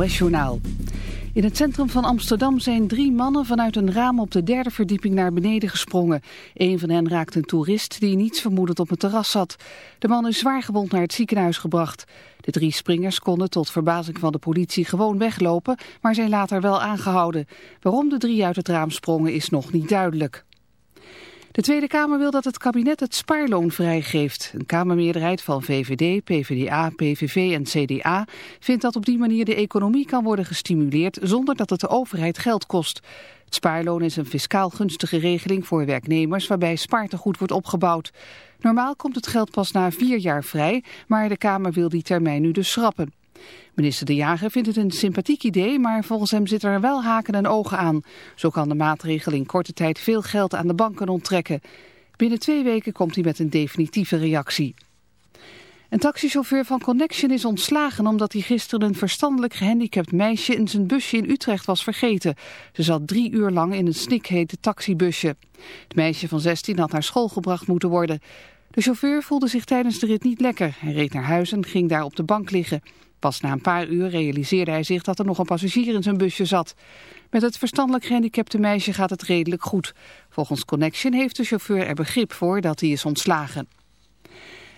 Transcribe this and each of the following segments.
NOS-journaal. In het centrum van Amsterdam zijn drie mannen vanuit een raam op de derde verdieping naar beneden gesprongen. Een van hen raakte een toerist die niets vermoedend op het terras zat. De man is zwaargewond naar het ziekenhuis gebracht. De drie springers konden tot verbazing van de politie gewoon weglopen, maar zijn later wel aangehouden. Waarom de drie uit het raam sprongen is nog niet duidelijk. De Tweede Kamer wil dat het kabinet het spaarloon vrijgeeft. Een Kamermeerderheid van VVD, PvdA, PVV en CDA vindt dat op die manier de economie kan worden gestimuleerd zonder dat het de overheid geld kost. Het spaarloon is een fiscaal gunstige regeling voor werknemers waarbij spaartegoed wordt opgebouwd. Normaal komt het geld pas na vier jaar vrij, maar de Kamer wil die termijn nu dus schrappen. Minister De Jager vindt het een sympathiek idee, maar volgens hem zitten er wel haken en ogen aan. Zo kan de maatregel in korte tijd veel geld aan de banken onttrekken. Binnen twee weken komt hij met een definitieve reactie. Een taxichauffeur van Connection is ontslagen omdat hij gisteren een verstandelijk gehandicapt meisje in zijn busje in Utrecht was vergeten. Ze zat drie uur lang in een snikhete taxibusje. Het meisje van 16 had naar school gebracht moeten worden. De chauffeur voelde zich tijdens de rit niet lekker. Hij reed naar huis en ging daar op de bank liggen. Pas na een paar uur realiseerde hij zich dat er nog een passagier in zijn busje zat. Met het verstandelijk gehandicapte meisje gaat het redelijk goed. Volgens Connection heeft de chauffeur er begrip voor dat hij is ontslagen.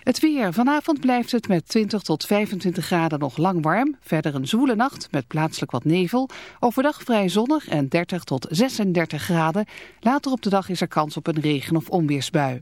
Het weer. Vanavond blijft het met 20 tot 25 graden nog lang warm. Verder een zwoele nacht met plaatselijk wat nevel. Overdag vrij zonnig en 30 tot 36 graden. Later op de dag is er kans op een regen- of onweersbui.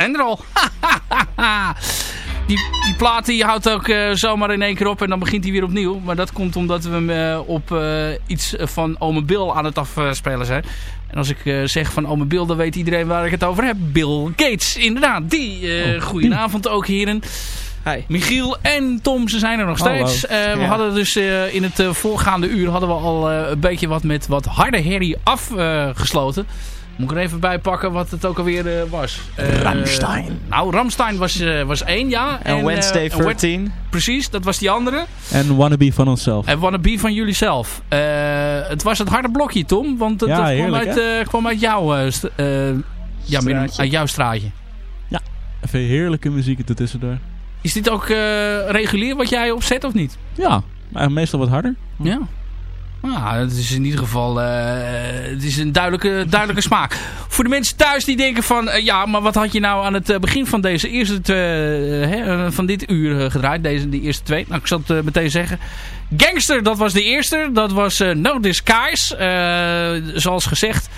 Zijn er al. die, die plaat die houdt ook eh, zomaar in één keer op en dan begint hij weer opnieuw. Maar dat komt omdat we hem eh, op eh, iets van Ome Bill aan het afspelen zijn. En als ik zeg van Ome Bill, dan weet iedereen waar ik het over heb. Bill Gates, inderdaad. Die, eh goedenavond ook heren. Hi. Michiel en Tom, ze zijn er nog steeds. We Ja. hadden dus in het voorgaande uur hadden we al een beetje wat met wat harde herrie afgesloten. Moet ik er even bij pakken wat het ook alweer eh, was. Eh, Rammstein. Nou, Ramstein was, eh, was één, ja. En Wednesday eh, en Wed- 13. Precies, dat was die andere. En Wannabe van onszelf. En Wannabe van jullie zelf. Eh, het was het harde blokje, Tom. Want het Ja, dat kwam, heerlijk, uit, eh, kwam uit jouw, eh, st- eh, ja, uit jouw straatje. Even heerlijke muziek er tussendoor. Is dit ook eh, regulier wat jij opzet of niet? Ja, maar meestal wat harder. Ja. Nou, het is in ieder geval eh, het is een duidelijke, duidelijke smaak. Voor de mensen thuis die denken van... eh, ja, maar wat had je nou aan het eh, begin van deze eerste hè, van dit uur gedraaid? Deze, die eerste twee. Nou, ik zal het meteen zeggen. Gangster, dat was de eerste. Dat was No Disguise. Zoals gezegd...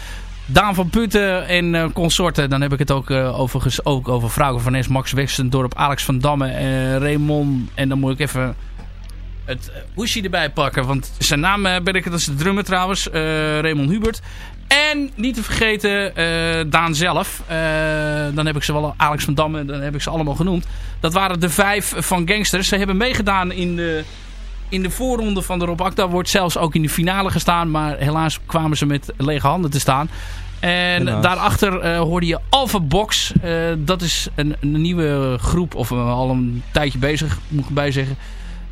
Daan van Putten en eh, consorten. Dan heb ik het ook, eh, overigens ook over Frauke van Es, Max Westendorp, Alex van Damme, eh Raymond. En dan moet ik even het uh, hoesje erbij pakken. Want zijn naam eh, ben ik, dat is de drummer trouwens. eh, Raymond Hubert. En niet te vergeten eh, Daan zelf. Eh, dan heb ik ze wel Alex van Damme. Dan heb ik ze allemaal genoemd. Dat waren de vijf van Gangsters. Ze hebben meegedaan in de, in de voorronde van de Rob Akda. Wordt zelfs ook in de finale gestaan. Maar helaas kwamen ze met lege handen te staan. En Helaas. daarachter eh, hoorde je Alpha Box. Eh, dat is een, een nieuwe groep. Of eh, al een tijdje bezig, moet ik erbij zeggen.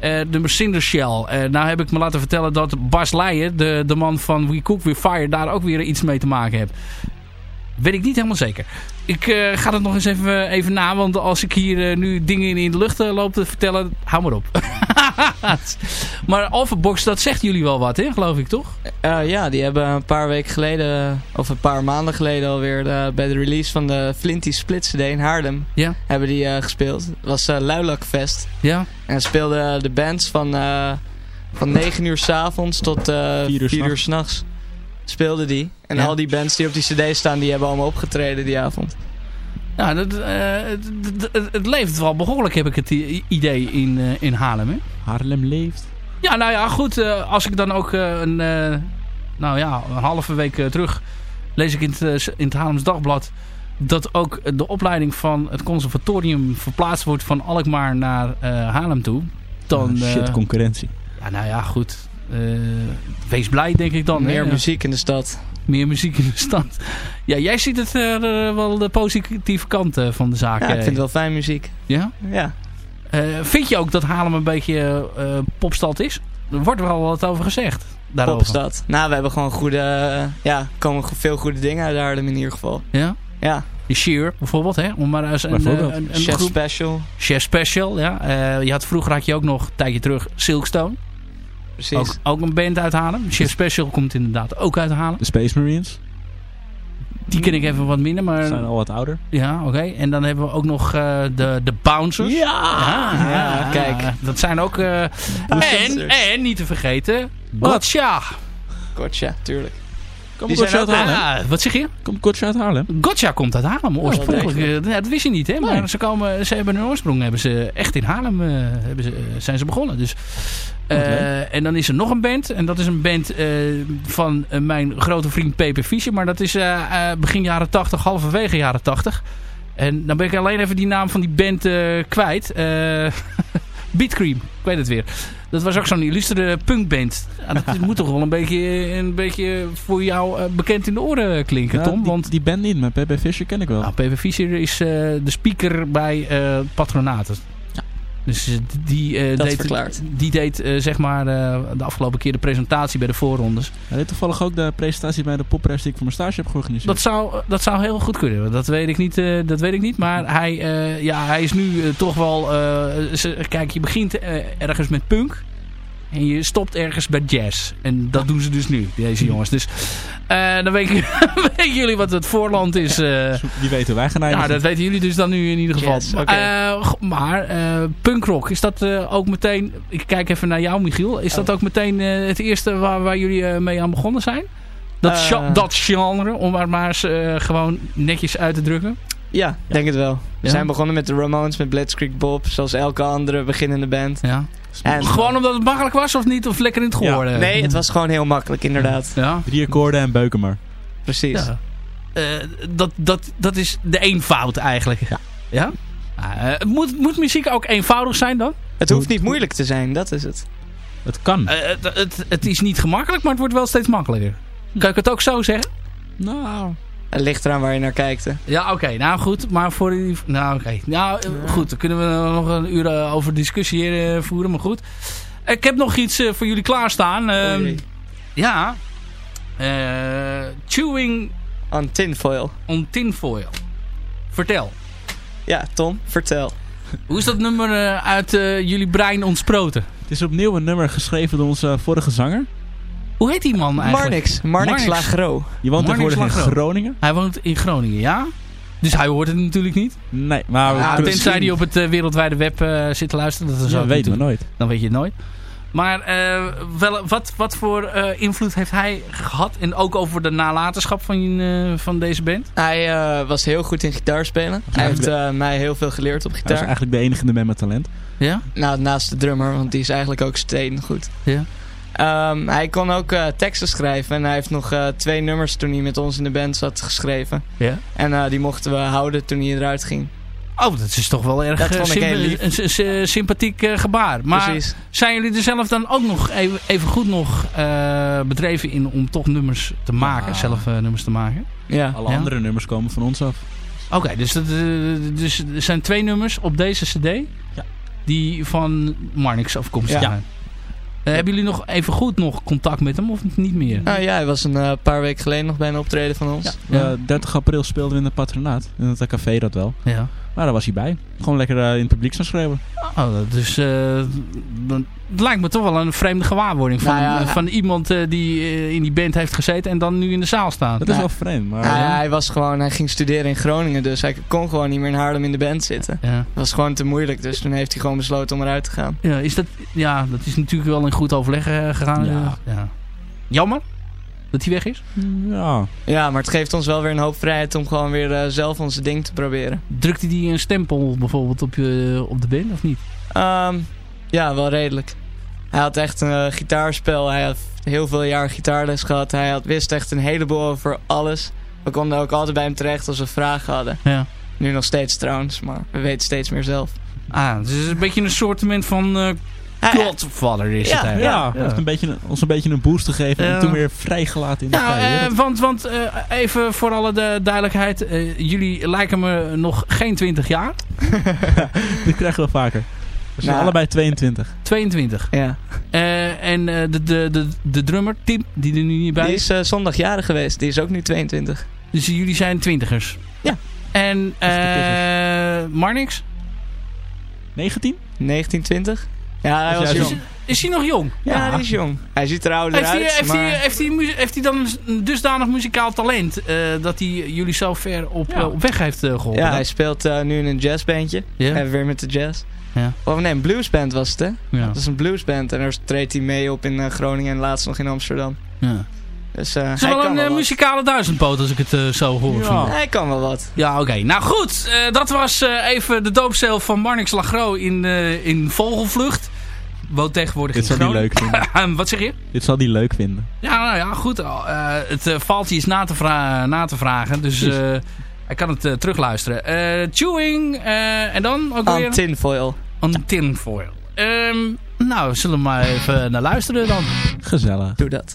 Eh, de Cinder Shell. Eh, nou heb ik me laten vertellen dat Bas Leijen, de, de man van We Cook We Fire, daar ook weer iets mee te maken heeft. Weet ik niet helemaal zeker. Ik eh, ga het nog eens even, even na, want als ik hier eh, nu dingen in de lucht eh, loop te vertellen, hou maar op. maar Alphabox, dat zegt jullie wel wat, hè? geloof ik toch? Eh, ja, die hebben een paar weken geleden, of een paar maanden geleden alweer, eh, bij de release van de Flinty Split CD in Haarlem, Ja. hebben die eh, gespeeld. Het was eh Luilakfest. Ja? En speelden de bands van, eh, van 9 uur s'avonds tot eh Vier uur 4 uur s'nachts. Speelden die. En Ja. al die bands die op die cd staan, die hebben allemaal opgetreden die avond. Ja, dat, eh, het, het- leeft wel behoorlijk, heb ik het idee in, eh, in Haarlem, hè? Haarlem leeft. Ja, nou ja, goed. eh, als ik dan ook eh, een, eh, nou ja, een halve week terug lees ik in het, in het Haarlems Dagblad dat ook de opleiding van het conservatorium verplaatst wordt van Alkmaar naar eh, Haarlem toe. Dan, Ah, shit, concurrentie. ja, nou ja, goed. Eh, wees blij, denk ik dan. Meer hè? muziek in de stad. Meer muziek in de stad. Ja, jij ziet het eh, wel de positieve kant eh, van de zaak. Ja, ik vind het wel fijn muziek. Ja? Ja. Eh, vind je ook dat Haarlem een beetje eh, popstad is? Er wordt wel wat over gezegd. Daarover. Popstad. Nou, we hebben gewoon goede, ja, komen veel goede dingen uit Haarlem in ieder geval. Ja? Ja, De Sheer bijvoorbeeld, hè? Om maar eens een, Bijvoorbeeld. een, een Chef groep. Special. Chef Special, ja. Eh, je had, vroeger had je ook nog, een tijdje terug, Silkstone. Precies. Ook, ook een band uit Haarlem. Chef Special komt inderdaad ook uit Haarlem. De Space Marines Die ken ik even wat minder, maar... zijn al wat ouder. Ja, oké. En dan hebben we ook nog eh, de, de Bouncers. Ja, ja, kijk. Dat zijn ook... eh, en, en, niet te vergeten? Gotcha. Gotcha, tuurlijk. Komt Gotcha uit Haarlem? Ah, wat zeg je? Komt Gotcha uit Haarlem? Gotcha komt uit Haarlem, oorspronkelijk. wel Eh, ja, dat wist je niet, hè? Maar Nee. ze, komen, ze hebben hun oorsprong hebben ze echt in Haarlem eh, hebben ze, eh, zijn ze begonnen. Dus, en dan is er nog een band. En dat is een band van mijn grote vriend Pepe Fischer. Maar dat is begin jaren 80, halverwege jaren 80. En dan ben ik alleen even die naam van die band kwijt. Eh Beat Cream, ik weet het weer. Dat was ook zo'n illustere punkband. Ja, dat moet toch wel een beetje, een beetje voor jou eh, bekend in de oren klinken, Tom? die, Want die band niet, maar Pepe Fischer ken ik wel. nou, PV Fischer is eh, de speaker bij eh Patronaten. Dus eh, die, eh, Dat deed, verklaart. die deed eh, zeg maar eh, de afgelopen keer de presentatie bij de voorrondes. Hij deed toevallig ook de presentatie bij de popprijs die ik voor mijn stage heb georganiseerd. Dat zou, dat zou heel goed kunnen. Dat weet ik niet. eh, dat weet ik niet. Maar hij, eh, ja, hij is nu toch wel... eh, kijk, je begint eh, ergens met punk. En je stopt ergens bij jazz. En dat doen ze dus nu, deze jongens. Dus eh, dan weten, jullie wat het voorland is. eh, Die weten wij gaan dat weten jullie dus dan nu in ieder geval. Yes, oké. eh, maar punkrock, is dat ook meteen... Ik kijk even naar jou, Michiel. Is dat ook meteen het eerste waar, waar jullie mee aan begonnen zijn? Dat, dat genre, om maar maar eens gewoon netjes uit te drukken. Ja, denk het wel. We Ja? zijn begonnen met de Ramones, met Blitzkrieg Bob, zoals elke andere beginnende band. Ja. En, Gewoon omdat het makkelijk was of niet? Of lekker in het gehoor? eh? nee, het was gewoon heel makkelijk, inderdaad. Ja. Drie akkoorden en beuken maar. Precies. Ja. Eh, dat, dat, dat is de eenvoud eigenlijk. Ja? ja? Eh, moet, moet muziek ook eenvoudig zijn dan? Het hoeft niet moeilijk te zijn, dat is het. Het kan. Eh, het, het, het is niet gemakkelijk, maar het wordt wel steeds makkelijker. Kan ik het ook zo zeggen? nou, ligt eraan waar je naar kijkt. hè. Ja, oké. nou goed. Maar voor die... Nou, oké. Nou, goed. Dan kunnen we nog een uur eh, over discussie hier, eh, voeren. Maar goed. Ik heb nog iets eh, voor jullie klaarstaan. Ehm, Oei. ja. Eh, chewing On tinfoil. on tinfoil. Vertel. Ja, Tom, vertel. Hoe is dat nummer uit jullie brein ontsproten? het is opnieuw een nummer geschreven door onze vorige zanger. Hoe heet die man eigenlijk? Marnix. Marnix Marnix. Lagro. Die woont Marnix tegenwoordig in. Groningen. Hij woont in Groningen, ja? Dus hij hoort het natuurlijk niet. Nee, maar we Ja, tenzij hij op het eh, wereldwijde web eh, zit te luisteren. Dat is Ja, weten we nooit. Dan weet je het nooit. Maar eh, wel, wat, wat voor eh, invloed heeft hij gehad? En ook over de nalatenschap van, eh, van deze band? Hij eh, was heel goed in gitaar spelen. Hij heeft mij heel veel geleerd op Hij is gitaar. eigenlijk de enige band met talent. Ja? Nou, naast de drummer, want die is eigenlijk ook steen goed. Ja. Ehm, hij kon ook eh, teksten schrijven. En hij heeft nog eh, twee nummers toen hij met ons in de band zat geschreven. ja. En eh, die mochten we houden toen hij eruit ging. Oh, dat is toch wel erg Dat vond ik een sympathiek gebaar. Maar Precies. zijn jullie er zelf dan ook nog even, even goed nog eh, bedreven in om toch nummers te maken? Ja. Zelf nummers te maken? Ja. Alle Ja? andere nummers komen van ons af. Oké, dus, dat, dus er zijn twee nummers op deze cd die van Marnix afkomstig Ja. Eh, hebben jullie nog even goed nog contact met hem of niet meer? Nou ja, hij was een eh, paar weken geleden nog bij een optreden van ons. Ja. Eh, 30 april speelden we in het patronaat. In het café dat wel. Ja. Maar daar was hij bij. Gewoon lekker eh, in het publiek staan schreeuwen. Oh, dus eh, dan- het lijkt me toch wel een vreemde gewaarwording van, Nou ja, van iemand eh, die eh, in die band heeft gezeten en dan nu in de zaal staat. Dat is wel vreemd. Maar, Hij, ja. hij was gewoon, hij ging studeren in Groningen, dus hij kon gewoon niet meer in Haarlem in de band zitten. Ja. Dat was gewoon te moeilijk, dus toen heeft hij gewoon besloten om eruit te gaan. Ja, is dat, ja, dat is natuurlijk wel in goed overleg eh, gegaan. Ja. ja. Jammer dat hij weg is. ja. Ja, maar het geeft ons wel weer een hoop vrijheid om gewoon weer eh, zelf onze ding te proberen. Drukte hij een stempel bijvoorbeeld op, je, op de band of niet? Ehm, ja, wel redelijk. Hij had echt een eh, gitaarspel. Hij had heel veel jaar gitaarles gehad. Hij had, wist echt een heleboel over alles. We konden ook altijd bij hem terecht als we vragen hadden. Ja. Nu nog steeds trouwens, maar we weten steeds meer zelf. Ah, dus het is een beetje een soortement van eh Godfather is Ja, het eigenlijk. Ja, heeft een beetje, ons een beetje een boost gegeven. Ja. En toen weer vrijgelaten in de Ja, vrije eh, want, want eh, even voor alle de duidelijkheid. jullie lijken me nog geen 20 jaar. Dit krijgen we vaker. We zijn Nou. allebei 22. 22. ja. Eh, en eh, de, de, de, de drummer, Tim, die er nu niet bij Die is. is eh, zondag jarig geweest. Die is ook nu 22. Dus jullie zijn twintigers. Ja. En eh Marnix? 19? 1920? Ja, hij was Is, jong. is hij nog jong? Ja, die is jong. Hij ziet er ouder Heeft hij, uit, heeft, maar... hij, heeft, hij, heeft hij dan een dusdanig muzikaal talent eh, dat hij jullie zo ver op, Ja. op weg heeft eh, geholpen? Ja, hij speelt eh, nu in een jazzbandje. Ja. Even weer met de jazz. Ja. Oh nee, een bluesband was het hè? Ja. Dat is een bluesband en daar treedt hij mee op in eh, Groningen en laatst nog in Amsterdam. Ja. Dus eh, Het is hij, wel kan een wel eh, muzikale duizendpoot als ik het eh, zo hoor. Ja. hij kan wel wat. Ja, oké. Nou goed, eh, dat was eh, even de doopcel van Marnix Lagro in, eh, in Vogelvlucht. Woont tegenwoordig Dit in zal hij leuk Groningen. vinden. Wat zeg je? Dit zal hij leuk vinden. Ja, nou ja, goed. eh, het valt je eens na te, vra- na te vragen. Dus eh, hij kan het eh, terugluisteren. Eh, chewing eh, en dan ook Aan weer tinfoil. een tinfoil. Ehm nou, zullen we maar even naar luisteren dan. Gezellig. Doe dat.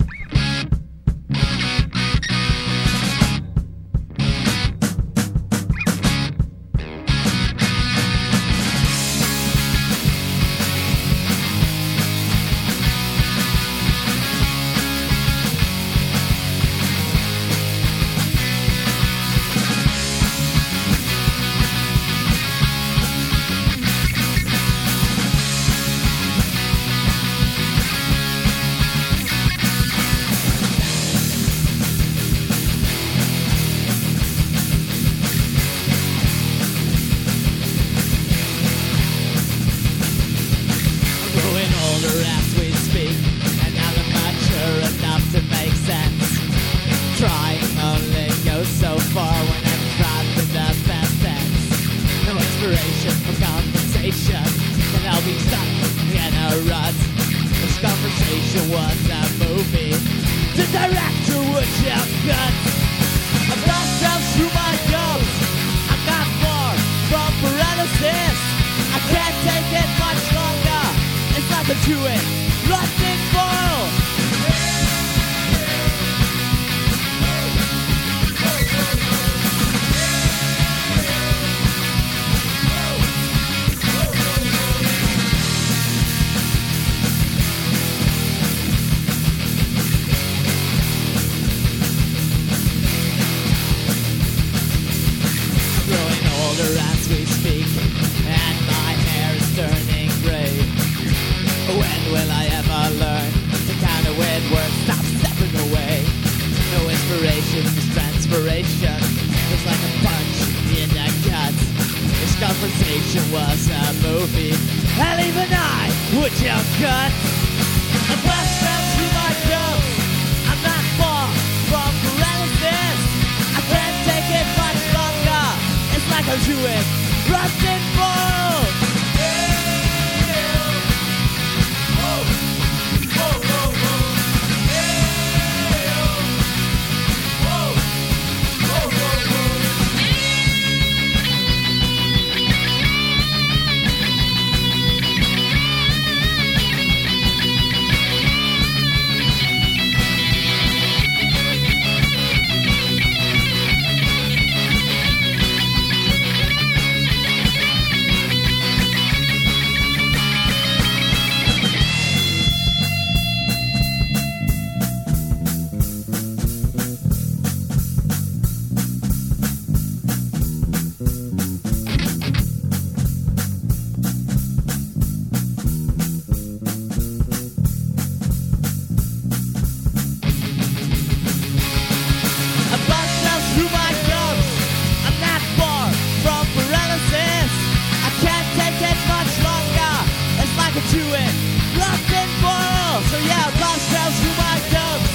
Like a chewing, lost in boil. So yeah, bus runs through my gums.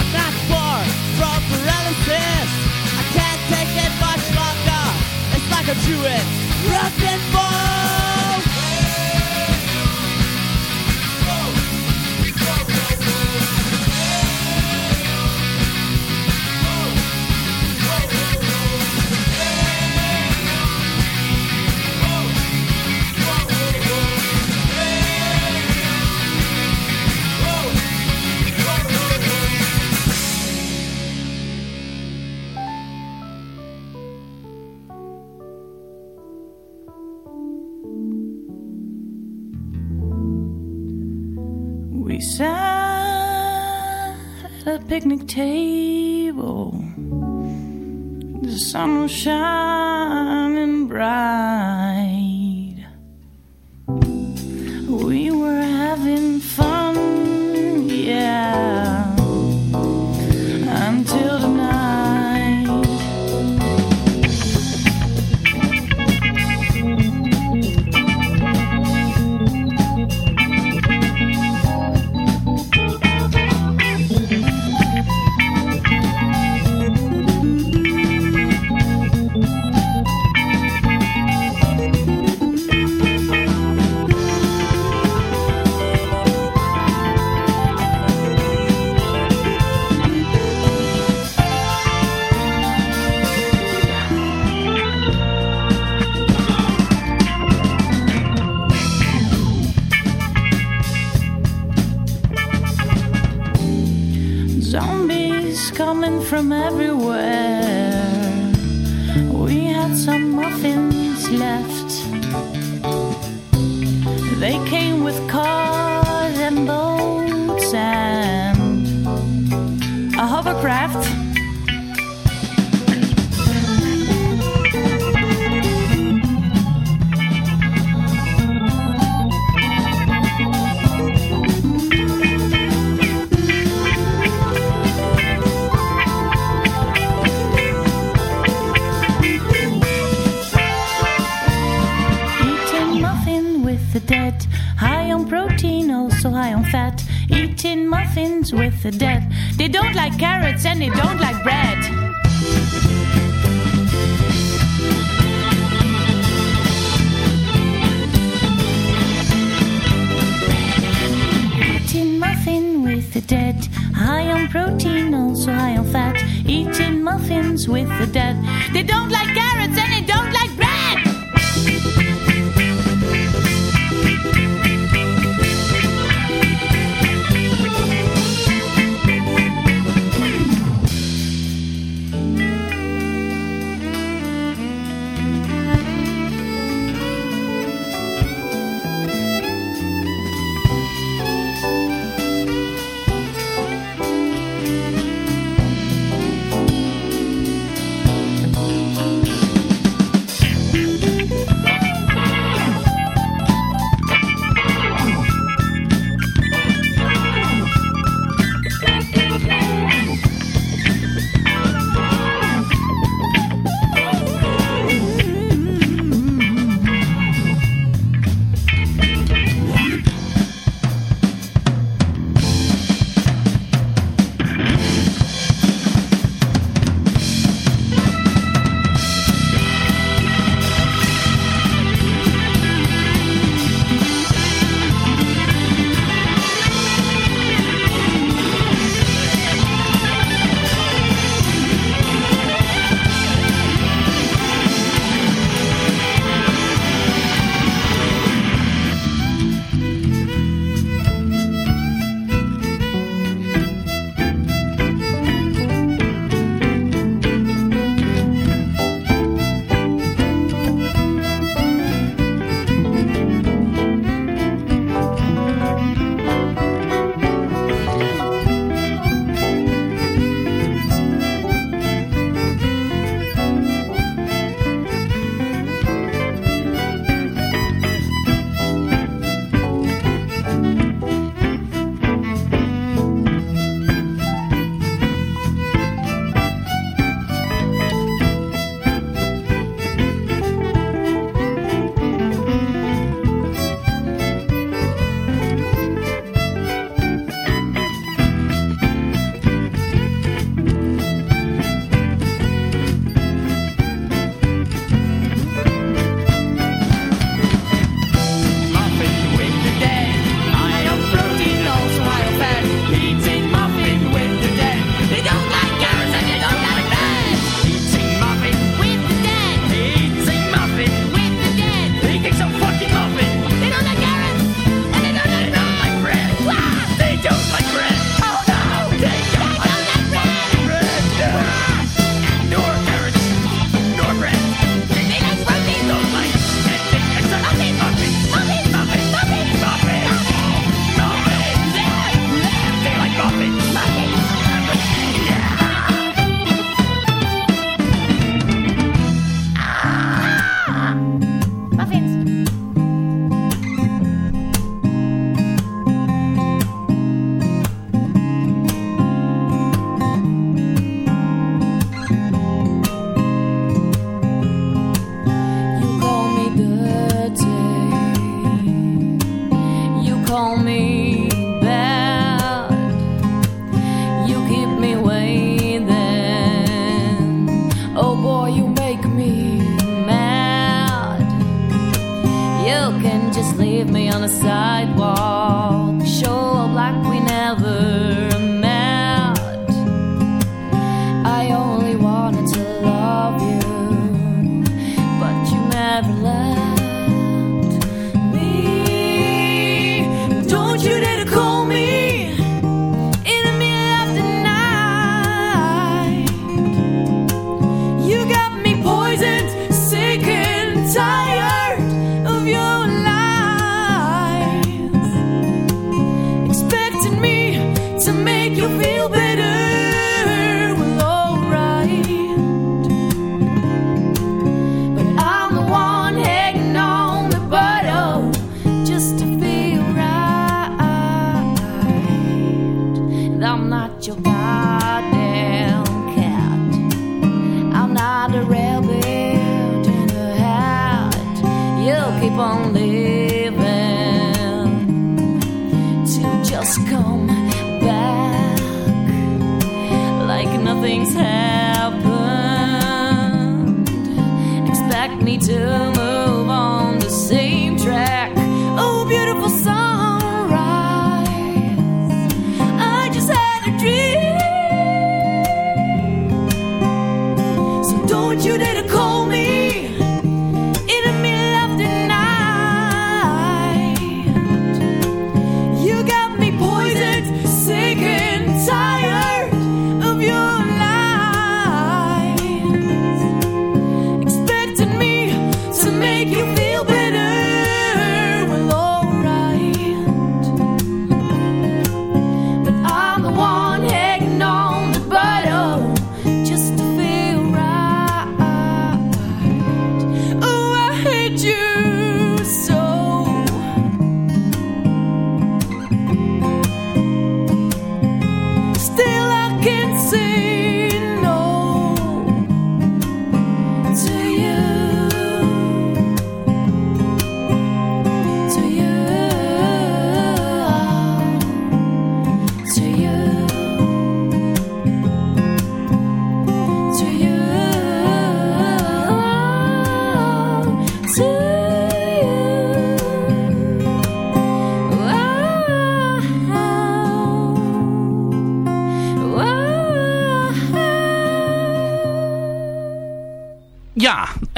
I'm not far from paralysis. I can't take it much longer. It's like a chewing, lost in boil. Picnic table. The sun was shining bright. Muffins with the dead. They don't like carrots and they don't like bread. Eating muffin with the dead, high on protein, also high on fat. Eating muffins with the dead. They don't like carrots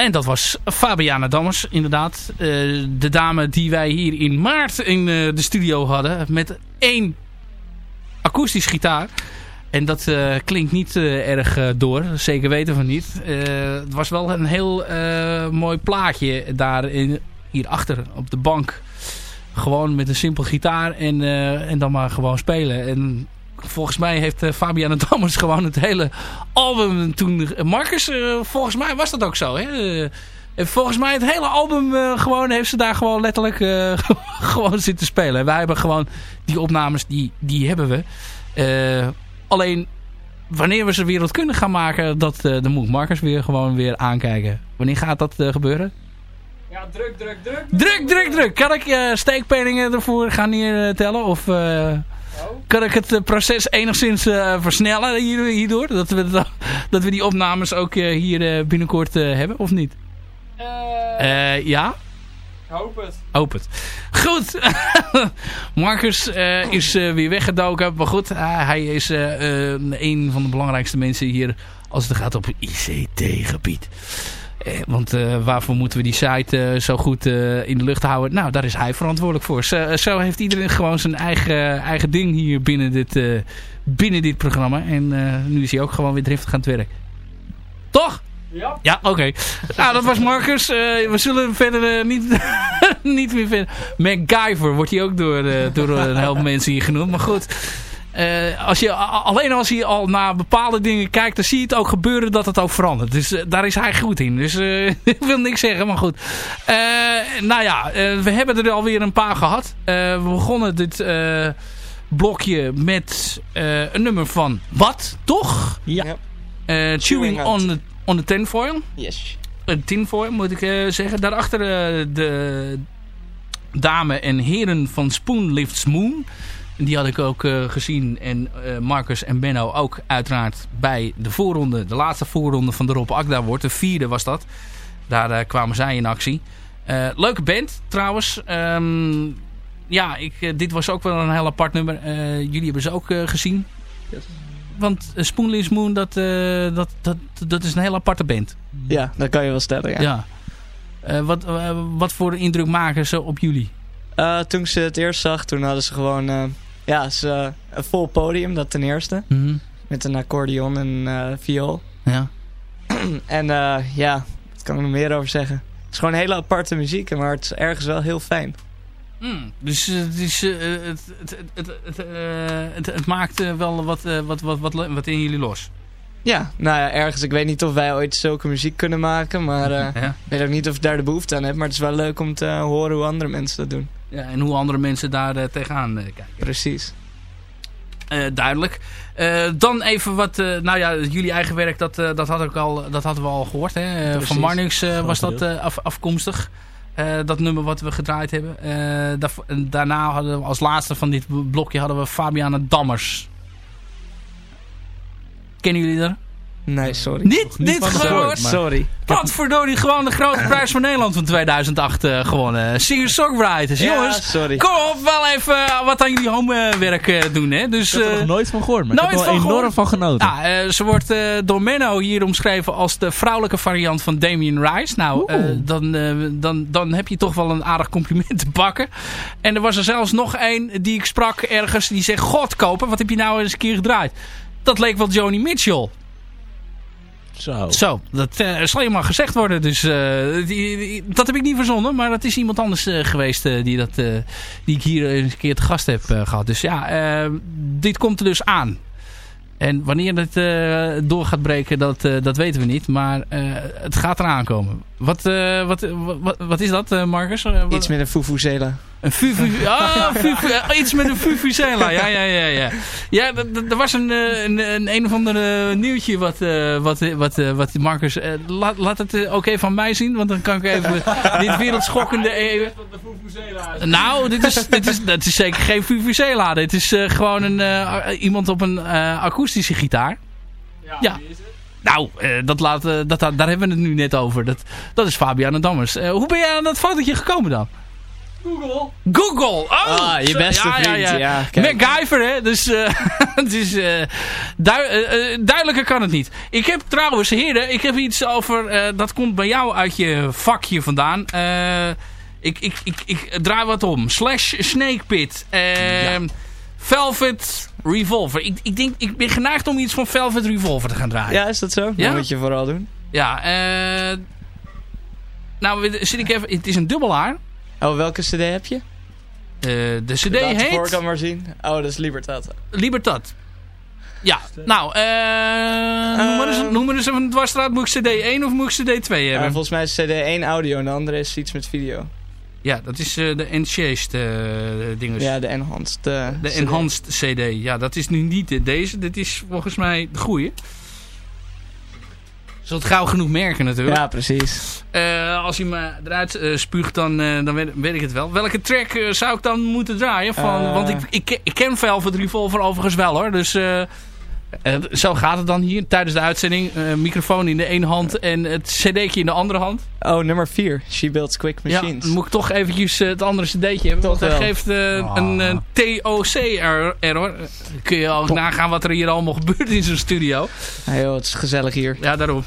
en dat was Fabiana Dammers, inderdaad. Eh, de dame die wij hier in maart in eh, de studio hadden. Met één akoestisch gitaar. En dat eh, klinkt niet erg door. Zeker weten van niet. Het was wel een heel mooi plaatje daar in, hierachter op de bank. Gewoon met een simpel gitaar en, en dan maar gewoon spelen. En volgens mij heeft eh, Fabiana Dammers gewoon het hele album toen... Marcus, eh, volgens mij was dat ook zo. Hè? Eh, en volgens mij het hele album eh, gewoon heeft ze daar gewoon letterlijk eh, gewoon zitten spelen. En wij hebben gewoon die opnames, die, die hebben we. Eh, alleen wanneer we ze wereldkundig gaan maken, dat dan moet Marcus weer gewoon weer aankijken. Wanneer gaat dat gebeuren? Ja, druk, druk, druk. Druk, druk, druk. Kan ik steekpenningen ervoor gaan neertellen? Of kan ik het proces enigszins uh, versnellen hierdoor? Dat we, dat we die opnames ook hier binnenkort hebben, of niet? ja? Hoop het. Hoop het. Goed. Marcus is weer weggedoken. Maar goed, hij is een van de belangrijkste mensen hier als het gaat op ICT-gebied. Want waarvoor moeten we die site zo goed in de lucht houden? Nou, daar is hij verantwoordelijk voor. Zo, zo heeft iedereen gewoon zijn eigen, eigen ding hier binnen dit, binnen dit programma. En nu is hij ook gewoon weer driftig aan het werk. Toch? Ja. Ja, oké. Okay. nou, dat was Marcus. We zullen verder niet, niet meer verder... MacGyver wordt hij ook door, door een heleboel mensen hier genoemd. Maar goed, als je, alleen als je al naar bepaalde dingen kijkt... dan zie je het ook gebeuren dat het ook verandert. Dus daar is hij goed in. Dus ik wil niks zeggen, maar goed. nou ja, we hebben er alweer een paar gehad. we begonnen dit blokje met een nummer van Wat, toch? Ja. Chewing, Chewing on the on the tinfoil. Yes. Een tinfoil moet ik uh, zeggen. Daarachter uh, de dame en heren van Spoon Lifts Moon. Die had ik ook uh, gezien. En Marcus en Benno ook uiteraard bij de voorronde. De laatste voorronde van de Rob Akda wordt. De vierde was dat. Daar kwamen zij in actie. leuke band trouwens. Um, ja, ik, dit was ook wel een heel apart nummer. jullie hebben ze ook gezien. Yes want Spoonless Moon, dat, uh, dat, dat, dat is een heel aparte band. Ja, dat kan je wel stellen, ja. ja. Uh, wat, uh, wat voor indruk maken ze op jullie? toen ik ze het eerst zag, toen hadden ze gewoon ja, ze, een vol podium, dat ten eerste. Mm -hmm. Met een accordeon en viool. Ja. en ja, wat kan ik nog meer over zeggen? Het is gewoon hele aparte muziek, maar het is ergens wel heel fijn. Mm, dus het, is, uh, het, het, het, het, uh, het, het, maakt wel wat, wat, wat, wat, wat in jullie los. Ja, nou ja, ergens. Ik weet niet of wij ooit zulke muziek kunnen maken. Maar ja. ik weet ook niet of ik daar de behoefte aan heb. Maar het is wel leuk om te horen hoe andere mensen dat doen. Ja, en hoe andere mensen daar tegenaan kijken. Precies. duidelijk. dan even wat, nou ja, jullie eigen werk, dat, dat, had ik al, dat hadden we al gehoord. Hè? Van Marnix was dat af, afkomstig. Dat nummer wat we gedraaid hebben. Daar, daarna hadden we als laatste van dit blokje hadden we Fabiana Dammers. Kennen jullie er? Nee, sorry. Niet, niet gehoord, Sorry. Wat verdorie, gewoon de grote prijs van Nederland van 2008 eh, gewonnen. Singer-songwriters. Ja, Jongens, sorry. kom op, wel even eh, wat aan jullie homewerk eh, doen. Hè? Dus, Ik heb er nog nooit van gehoord, maar ik heb er enorm gehoord? van genoten. Ja, eh, ze wordt door Menno hier omschreven als de vrouwelijke variant van Damien Rice. Nou, dan, dan, dan heb je toch wel een aardig compliment te pakken. En er was er zelfs nog één die ik sprak ergens. Die zegt, god kopen, wat heb je nou eens een keer gedraaid? Dat leek wel Joni Mitchell. Zo. Zo, dat eh, zal je maar gezegd worden. Dus eh, dat heb ik niet verzonnen. Maar dat is iemand anders eh, geweest die, dat, die ik hier een keer te gast heb eh, gehad. Dus ja, dit komt er dus aan. En wanneer het door gaat breken, dat, dat weten we niet. Maar het gaat eraan komen. Wat, eh, wat, wat, wat is dat, eh, Marcus? Eh, wat- Iets met een fufuzela. een fufu... Ah, fufu, iets met een fufuzela. Ja, ja, ja, ja. Ja, er was een, eh, een, een, een of ander nieuwtje wat, eh, wat, wat, eh, wat Marcus... eh, laat, laat het ook even aan mij zien, want dan kan ik even dit wereldschokkende... Even, nou, dit is, dit is, dat is zeker geen fufuzela. Dit is eh, gewoon een, eh, iemand op een eh, akoestische gitaar. Ja. Nou, eh, dat laat, eh, dat, daar hebben we het nu net over. Dat, dat is Fabian Dammers. Eh, hoe ben jij aan dat fotootje gekomen dan? Google. Google. Oh, Ah, je beste vriend, ja. MacGyver, hè. Dus het is, dui- eh, duidelijker kan het niet. Ik heb trouwens, heren, ik heb iets over... dat komt bij jou uit je vakje vandaan. Ik, ik, ik, ik draai wat om. Slash Snake Pit. Ehm, Velvet Revolver. Ik, ik, denk, ik ben geneigd om iets van Velvet Revolver te gaan draaien. Ja, is dat zo? Ja? Dat moet je vooral doen. Ja, eh... Nou, zit ik even... Het is een dubbelaar. Oh, welke cd heb je? Eh, de cd Laat heet voorkant maar zien. Oh, dat is Libertad. Libertad. Ja, nou, eh noem, maar eens, Ehm. noem maar eens even een dwarsstraat. Moet ik cd 1 of moet ik cd 2 Ja, hebben? volgens mij is cd 1 audio en de andere is iets met video. Ja, dat is eh, de Enchased eh dinges. Ja, de enhanced. eh, de CD. Enhanced cd. Ja, dat is nu niet de- deze. Dit is volgens mij de goeie. Zult gauw genoeg merken natuurlijk. Ja, precies. Als hij me eruit spuugt, dan, dan weet, weet ik het wel. Welke track zou ik dan moeten draaien? Van. Want ik, ik, ik ken Velvet Revolver overigens wel hoor. Dus eh, zo gaat het dan hier tijdens de uitzending. Eh, microfoon in de ene hand en het cd'tje in de andere hand. Oh, nummer 4. She Builds Quick Ja, Machines. dan moet ik toch eventjes eh, het andere cd'tje hebben. Toch want hij wel. geeft eh, een TOC-error. kun je ook nagaan wat er hier allemaal gebeurt in zo'n studio. Ah, joh, het is gezellig hier. Ja, daarom.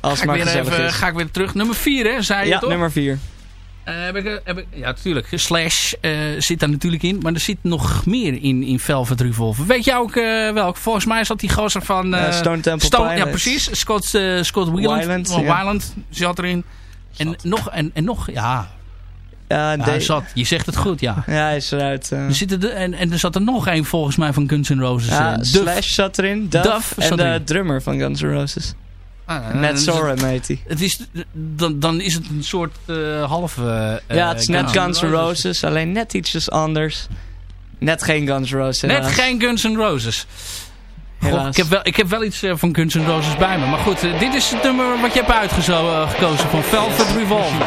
Als Ga het ik, maar weer gezellig even, is. ga ik weer terug. Nummer 4 hè, zei je Ja, toch? nummer 4. Eh, heb ik, heb ik, ja, natuurlijk. Slash eh, zit daar natuurlijk in. Maar er zit nog meer in, in Velvet Revolver. Weet jij ook eh, welk? Volgens mij zat die gozer van... Stone Temple Stone- Ja, precies. Scott, Scott Weiland. Weiland, Oh, ja. Zat erin. En nog, en, en nog, ja. Ja, de- zat. Je zegt het goed, ja. ja, hij is eruit. Er zitten de, en, en er zat er nog één volgens mij van Guns N' Roses. ja. Slash zat erin. Duff, Duff en zat de erin. drummer van Guns N' Roses. Ah, Matt dus Sorum heet hij. Het is, dan, dan is het een soort eh half... eh, Ja, het is net Guns N' Roses, alleen net ietsjes anders. Net geen Guns N' Roses Net geen Guns N' Roses. God, ik, heb wel, ik heb wel iets eh, van Guns N' Roses bij me. Maar goed, dit is het nummer wat je hebt uitgekozen van Velvet Revolver.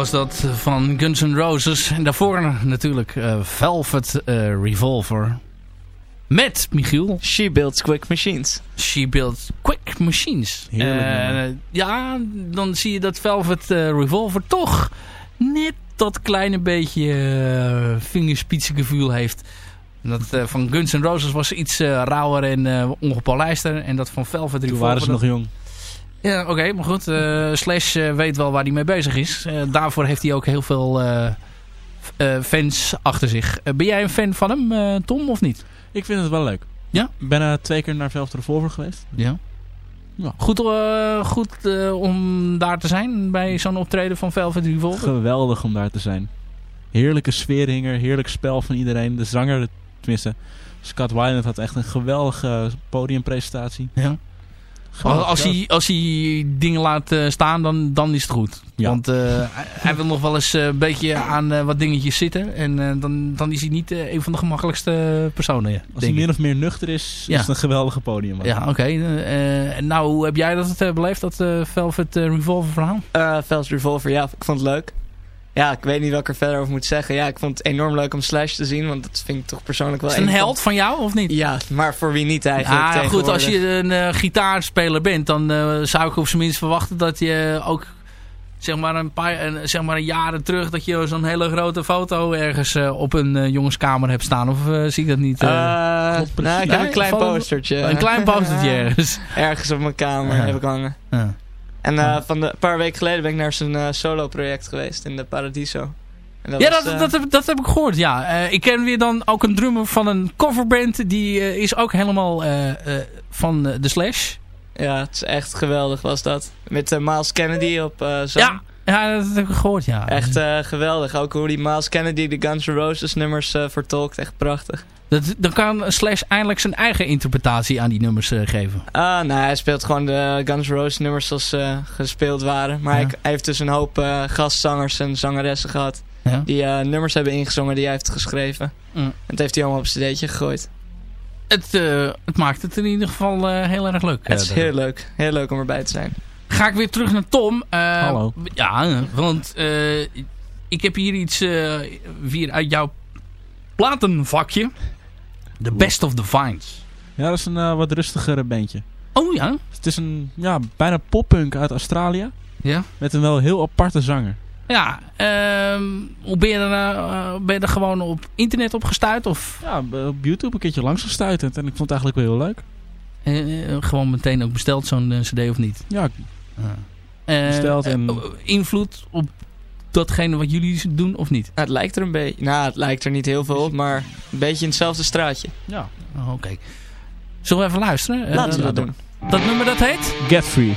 Was dat van Guns N' Roses. En daarvoor natuurlijk eh, Velvet eh, Revolver. Met Michiel. She builds quick machines. She builds quick machines. Heerlijk Eh, ja, dan zie je dat Velvet Revolver toch net dat kleine beetje uh, vingerspitsengevoel heeft. Dat van Guns N' Roses was iets eh, rauwer en eh ongepolijster. En dat van Velvet Toen Revolver... waren ze nog jong. Ja, oké, maar goed. eh, Slash eh, weet wel waar hij mee bezig is. Eh, daarvoor heeft hij ook heel veel fans achter zich. Ben jij een fan van hem, Tom, of niet? Ik vind het wel leuk. Ja? Ik ben twee keer naar Velvet Revolver geweest. Ja. Ja. Goed, goed om daar te zijn bij zo'n optreden van Velvet Revolver. Geweldig om daar te zijn. Heerlijke sfeer hing er, heerlijk spel van iedereen. De zanger, tenminste, Scott Weiland had echt een geweldige podiumpresentatie. Ja. Als hij, als hij dingen laat eh, staan, dan, dan is het goed. Ja. Want eh, hij- wil nog wel eens eh, een beetje aan wat dingetjes zitten. En dan, dan is hij niet een van de gemakkelijkste personen. Ja, Als hij ik. min of meer nuchter is, Ja. is het een geweldige podium. Ja, oké. Eh, nou, hoe heb jij dat beleefd, dat eh, Velvet Revolver verhaal? Eh Velvet Revolver, ja, ik vond het leuk. Ja, ik weet niet wat ik er verder over moet zeggen. Ja, ik vond het enorm leuk om Slash te zien, want dat vind ik toch persoonlijk wel Is het een held van jou, of niet? Ja, maar voor wie niet eigenlijk Ah, goed, als je een eh, gitaarspeler bent, dan eh, zou ik op zijn minst verwachten dat je ook zeg maar een paar een, zeg maar een jaren terug dat je zo'n hele grote foto ergens eh, op een jongenskamer hebt staan. Of zie ik dat niet? nou, ik heb een klein postertje. een klein postertje ergens. Ergens op mijn kamer Ja. heb ik hangen. Ja. En eh, van de, een paar weken geleden ben ik naar zijn eh, solo-project geweest in de Paradiso. En Ja, was, dat, eh, dat, heb, dat heb ik gehoord, ja. Ik ken weer dan ook een drummer van een coverband. Die is ook helemaal van de Slash. ja, het is echt geweldig was dat. Met Miles Kennedy op zang. Ja, ja, dat heb ik gehoord, ja. Echt geweldig. Ook hoe die Miles Kennedy de Guns N' Roses nummers vertolkt. Echt prachtig. Dat, dan kan Slash eindelijk zijn eigen interpretatie aan die nummers eh, geven. Ah, nou, hij speelt gewoon de Guns N' Roses nummers zoals ze gespeeld waren. Maar Ja. hij, hij heeft dus een hoop eh, gastzangers en zangeressen gehad. Ja. Die eh, nummers hebben ingezongen die hij heeft geschreven. Mm. En dat heeft hij allemaal op een cd'tje gegooid. Het, eh, het maakt het in ieder geval eh, heel erg leuk. Het is eh, heel leuk. Heel leuk om erbij te zijn. Ga ik weer terug naar Tom. Eh, Hallo. Ja, want eh, ik heb hier iets eh, weer uit jouw platenvakje. The Best of the Vines. Ja, dat is een eh, wat rustigere bandje. Oh ja? Het is een ja, bijna poppunk uit Australië. Ja. Met een wel heel aparte zanger. Ja, ehm, hoe ben je, er, eh, ben je er gewoon op internet op gestuurd? Of Ja, op YouTube een keertje langs gestuiterd. En ik vond het eigenlijk wel heel leuk. eh, eh, gewoon meteen ook besteld zo'n eh, cd of niet? Ja, Eh, Besteld en- eh, invloed op datgene wat jullie doen of niet? Nou, het lijkt er een beetje... Nou, het lijkt er niet heel veel op, maar een beetje in hetzelfde straatje. ja. Oh, Oké. Zullen we even luisteren? Eh, Laten we dat dat doen. Dat nummer dat heet? Get Free.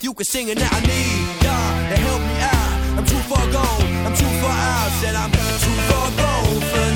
You can sing it now. I need God to help me out. I'm too far gone. I'm too far out. Said I'm too far gone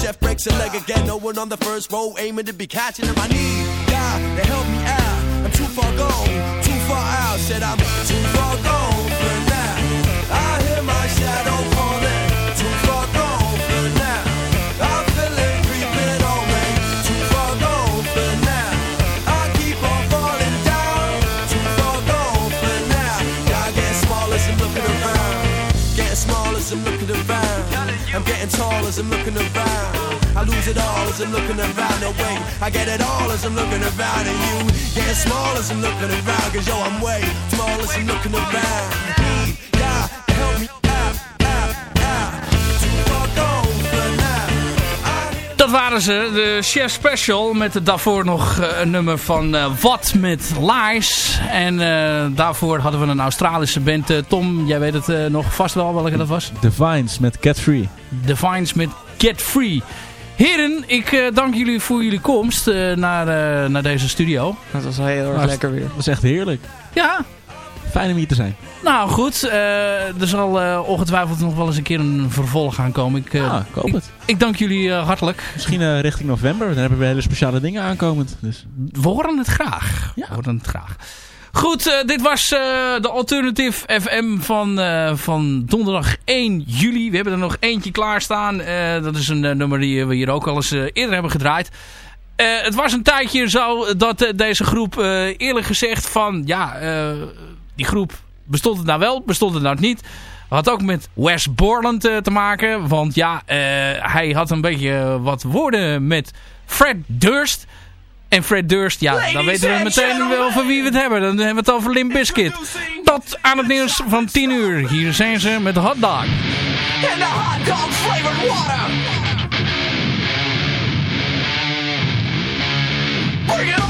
chef breaks a leg again. No one on the first row aiming to be catching him. I need God to help me out. I'm too far gone, too far out. Said I'm too far gone for now. I hear my shadow calling. Too far gone for now. I feel it creeping on me. Too far gone for now. I keep on falling down. Too far gone for now. God getting small as I'm looking around. Getting small as I'm looking around. I'm getting tall as I'm looking around. It all as I'm looking around. No way, I get it all as I'm looking around. And you getting small as I'm looking around. Cause yo, I'm way small as I'm looking around. Need God to help me out, out, out. Too far gone for now. Dat waren ze, de Chef Special. Met daarvoor nog eh, een nummer van eh, Wat met Lies. En eh, daarvoor hadden we een Australische band. Eh, Tom, jij weet het eh, nog vast wel welke dat was. The Vines met Cat Free. The Vines met Get Free. Heren, ik eh, dank jullie voor jullie komst eh, naar, eh, naar deze studio. Dat was heel erg lekker weer. Dat is echt heerlijk. Ja, Fijn om hier te zijn. nou goed. eh, er zal eh, ongetwijfeld nog wel eens een keer een vervolg gaan komen. Ik, eh, Ah, ik hoop het. ik dank jullie eh, hartelijk. Misschien richting november. Dan hebben we hele speciale dingen aankomend. Dus. We horen het graag. Ja. We horen het graag. Goed, eh, dit was eh, de Alternative FM van, eh, van donderdag 1 juli. We hebben er nog eentje klaarstaan. Dat is een nummer die we hier ook al eens eerder hebben gedraaid. Het was een tijdje zo dat deze groep eerlijk gezegd van... Ja, die groep bestond het nou wel, bestond het nou niet. Had ook met Wes Borland te maken. Want ja, hij had een beetje wat woorden met Fred Durst... En Fred Durst, ja, dan weten we meteen wel van wie we het hebben. Dan hebben we het over Limp Bizkit. Tot aan het nieuws van 10 uur. Hier zijn ze met de hotdog. And the hot dog flavored water. Bring it on!